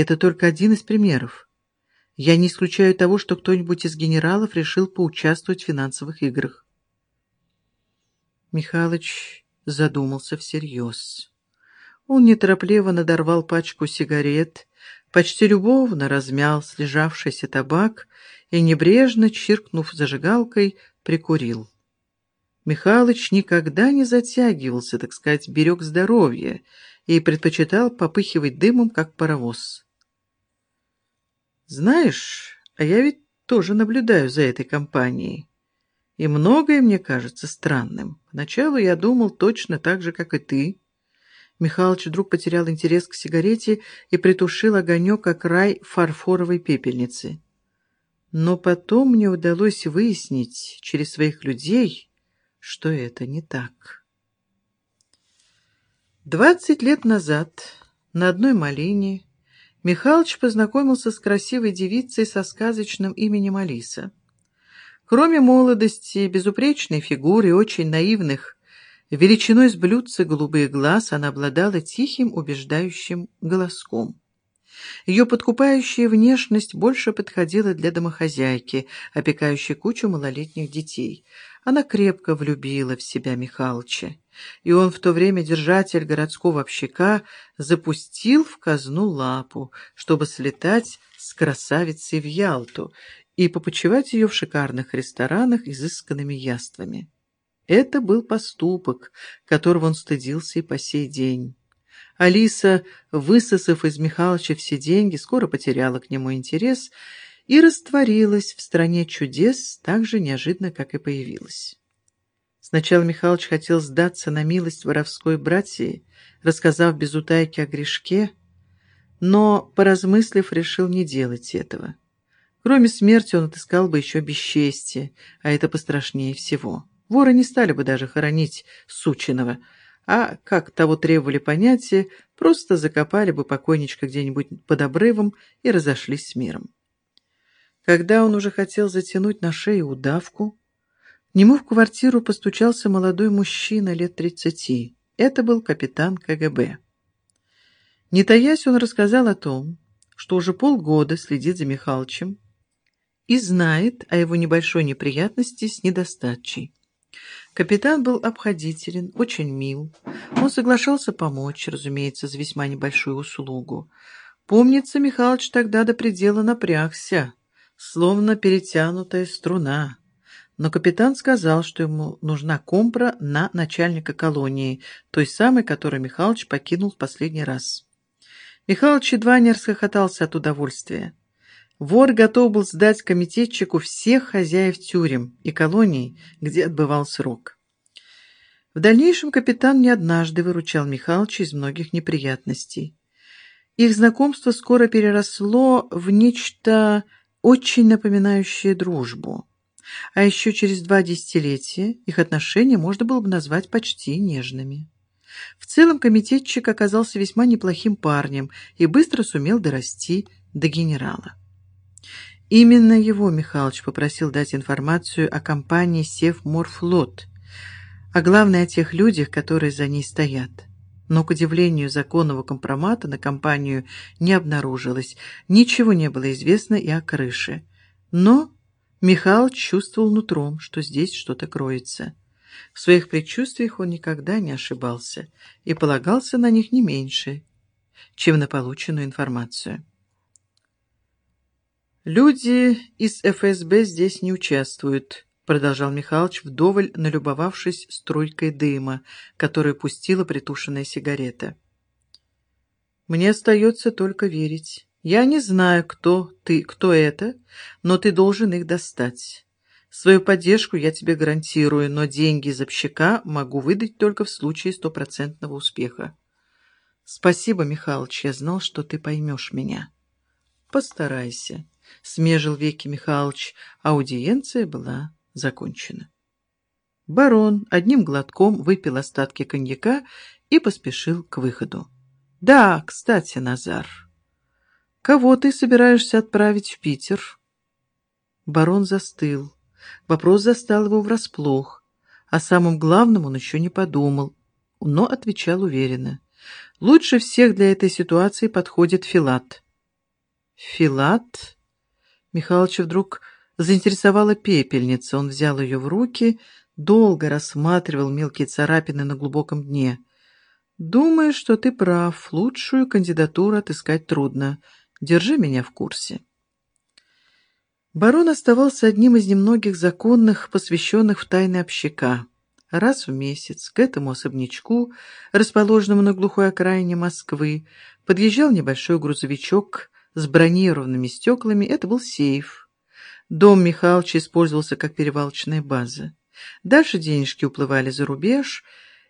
Это только один из примеров. Я не исключаю того, что кто-нибудь из генералов решил поучаствовать в финансовых играх. Михалыч задумался всерьез. Он неторопливо надорвал пачку сигарет, почти любовно размял слежавшийся табак и, небрежно чиркнув зажигалкой, прикурил. Михалыч никогда не затягивался, так сказать, берег здоровье и предпочитал попыхивать дымом, как паровоз. «Знаешь, а я ведь тоже наблюдаю за этой компанией, и многое мне кажется странным. Поначалу я думал точно так же, как и ты». Михалыч вдруг потерял интерес к сигарете и притушил огонек, как рай фарфоровой пепельницы. Но потом мне удалось выяснить через своих людей что это не так. Двадцать лет назад на одной малине Михалыч познакомился с красивой девицей со сказочным именем Алиса. Кроме молодости, безупречной фигуры и очень наивных, величиной с блюдца голубых глаз, она обладала тихим, убеждающим голоском. Ее подкупающая внешность больше подходила для домохозяйки, опекающей кучу малолетних детей. Она крепко влюбила в себя Михалыча, и он в то время, держатель городского общака, запустил в казну лапу, чтобы слетать с красавицей в Ялту и попочевать ее в шикарных ресторанах изысканными яствами. Это был поступок, которого он стыдился и по сей день. Алиса, высосав из Михалыча все деньги, скоро потеряла к нему интерес и растворилась в стране чудес так же неожиданно, как и появилась. Сначала Михалыч хотел сдаться на милость воровской братьи, рассказав без утайки о грешке, но, поразмыслив, решил не делать этого. Кроме смерти он отыскал бы еще бесчестие, а это пострашнее всего. Воры не стали бы даже хоронить Сучиного, а, как того требовали понятия, просто закопали бы покойничка где-нибудь под обрывом и разошлись с миром. Когда он уже хотел затянуть на шею удавку, нему в квартиру постучался молодой мужчина лет тридцати. Это был капитан КГБ. Не таясь, он рассказал о том, что уже полгода следит за Михалычем и знает о его небольшой неприятности с недостатчей. Капитан был обходителен, очень мил. Он соглашался помочь, разумеется, за весьма небольшую услугу. Помнится, Михалыч тогда до предела напрягся, словно перетянутая струна. Но капитан сказал, что ему нужна компра на начальника колонии, той самой, которую Михалыч покинул в последний раз. Михалыч едва не расхохотался от удовольствия. Вор готов был сдать комитетчику всех хозяев тюрем и колоний, где отбывал срок. В дальнейшем капитан не однажды выручал Михалыча из многих неприятностей. Их знакомство скоро переросло в нечто очень напоминающее дружбу. А еще через два десятилетия их отношения можно было бы назвать почти нежными. В целом комитетчик оказался весьма неплохим парнем и быстро сумел дорасти до генерала. Именно его Михалыч попросил дать информацию о компании «Севморфлот», а главное о тех людях, которые за ней стоят. Но, к удивлению, законного компромата на компанию не обнаружилось, ничего не было известно и о крыше. Но Михалыч чувствовал нутром, что здесь что-то кроется. В своих предчувствиях он никогда не ошибался и полагался на них не меньше, чем на полученную информацию. Люди из ФСБ здесь не участвуют, продолжал Михалыч, вдоволь налюбовавшись струйкой дыма, которую пустила притушенная сигарета. Мне остается только верить. Я не знаю, кто ты, кто это, но ты должен их достать. Свою поддержку я тебе гарантирую, но деньги из общака могу выдать только в случае стопроцентного успеха. Спасибо, Михалыч, я знал, что ты поймешь меня. Постарайся. — смежил веки Михалыч. Аудиенция была закончена. Барон одним глотком выпил остатки коньяка и поспешил к выходу. «Да, кстати, Назар, кого ты собираешься отправить в Питер?» Барон застыл. Вопрос застал его врасплох. О самом главном он еще не подумал, но отвечал уверенно. «Лучше всех для этой ситуации подходит Филат». Филат. Михалыча вдруг заинтересовала пепельница. Он взял ее в руки, долго рассматривал мелкие царапины на глубоком дне. «Думаю, что ты прав. Лучшую кандидатуру отыскать трудно. Держи меня в курсе». Барон оставался одним из немногих законных, посвященных в тайны общака. Раз в месяц к этому особнячку, расположенному на глухой окраине Москвы, подъезжал небольшой грузовичок с бронированными стеклами. Это был сейф. Дом Михалыча использовался как перевалочная база. Дальше денежки уплывали за рубеж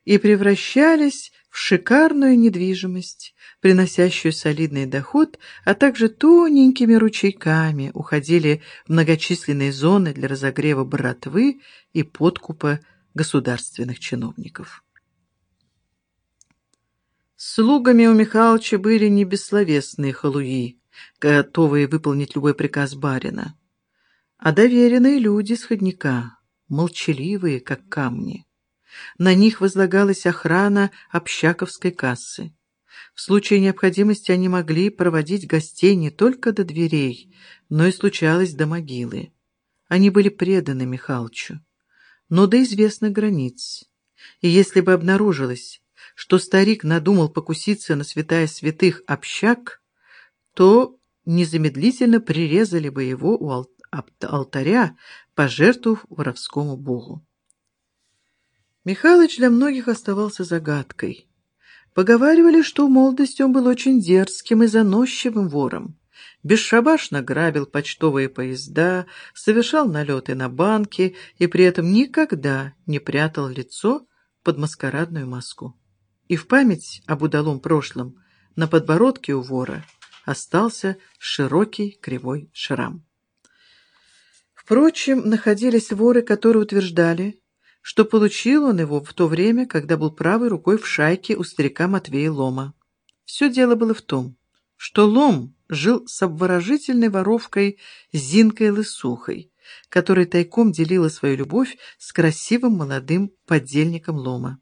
и превращались в шикарную недвижимость, приносящую солидный доход, а также тоненькими ручейками уходили в многочисленные зоны для разогрева братвы и подкупа государственных чиновников. Слугами у Михалыча были не бессловесные халуи, готовые выполнить любой приказ барина, а доверенные люди с ходника, молчаливые, как камни. На них возлагалась охрана общаковской кассы. В случае необходимости они могли проводить гостей не только до дверей, но и случалось до могилы. Они были преданы Михалычу, но до известных границ. И если бы обнаружилось, что старик надумал покуситься на святая святых общак, то незамедлительно прирезали бы его у алтаря, пожертвовав воровскому богу. Михалыч для многих оставался загадкой. Поговаривали, что в молодости он был очень дерзким и заносчивым вором. Бесшабашно грабил почтовые поезда, совершал налеты на банки и при этом никогда не прятал лицо под маскарадную маску. И в память об удалом прошлом на подбородке у вора остался широкий кривой шрам. Впрочем, находились воры, которые утверждали, что получил он его в то время, когда был правой рукой в шайке у старика Матвея Лома. Все дело было в том, что Лом жил с обворожительной воровкой Зинкой Лысухой, которая тайком делила свою любовь с красивым молодым подельником Лома.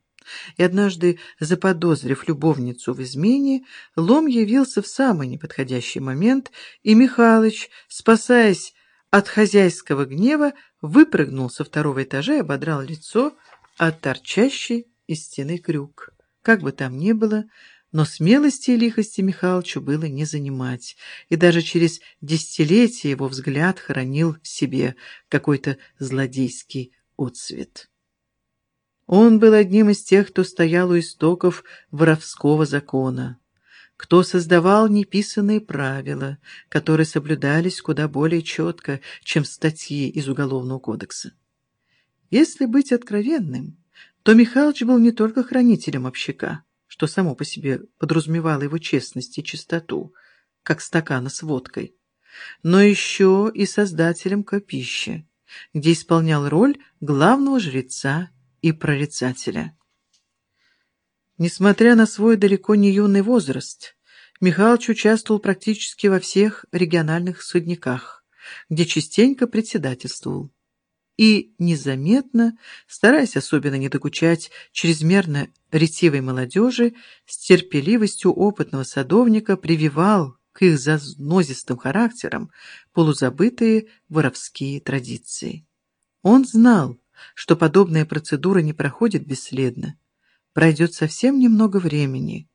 И однажды, заподозрив любовницу в измене, Лом явился в самый неподходящий момент, и Михалыч, спасаясь от хозяйского гнева, выпрыгнул со второго этажа и ободрал лицо от торчащей из стены крюк. Как бы там ни было, но смелости и лихости Михалычу было не занимать, и даже через десятилетия его взгляд хранил в себе какой-то злодейский отцвет. Он был одним из тех, кто стоял у истоков воровского закона кто создавал неписанные правила, которые соблюдались куда более четко, чем статьи из Уголовного кодекса. Если быть откровенным, то Михалыч был не только хранителем общака, что само по себе подразумевало его честность и чистоту, как стакана с водкой, но еще и создателем копища, где исполнял роль главного жреца и прорицателя. Несмотря на свой далеко не юный возраст, Михалыч участвовал практически во всех региональных судниках, где частенько председательствовал. И незаметно, стараясь особенно не докучать чрезмерно ретивой молодежи, с терпеливостью опытного садовника прививал к их зазнозистым характерам полузабытые воровские традиции. Он знал, что подобная процедура не проходит бесследно пройдет совсем немного времени,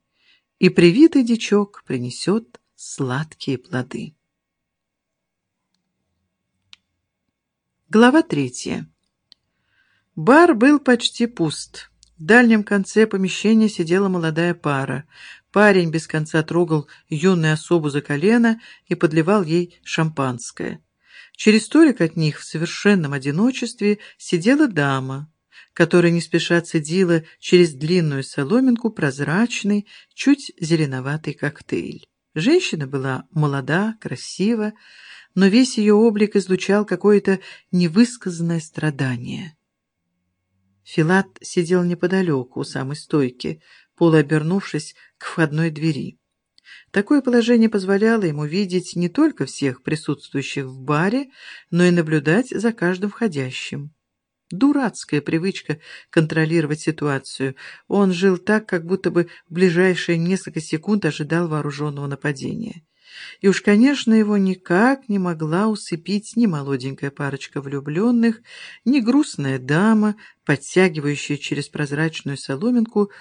и привитый дичок принесет сладкие плоды. Глава третья. Бар был почти пуст. В дальнем конце помещения сидела молодая пара. Парень без конца трогал юную особу за колено и подливал ей шампанское. Через столик от них в совершенном одиночестве сидела дама, которая не спеша цедила через длинную соломинку прозрачный, чуть зеленоватый коктейль. Женщина была молода, красива, но весь ее облик излучал какое-то невысказанное страдание. Филат сидел неподалеку, у самой стойки, полуобернувшись к входной двери. Такое положение позволяло ему видеть не только всех присутствующих в баре, но и наблюдать за каждым входящим. Дурацкая привычка контролировать ситуацию. Он жил так, как будто бы в ближайшие несколько секунд ожидал вооруженного нападения. И уж, конечно, его никак не могла усыпить ни молоденькая парочка влюбленных, ни грустная дама, подтягивающая через прозрачную соломинку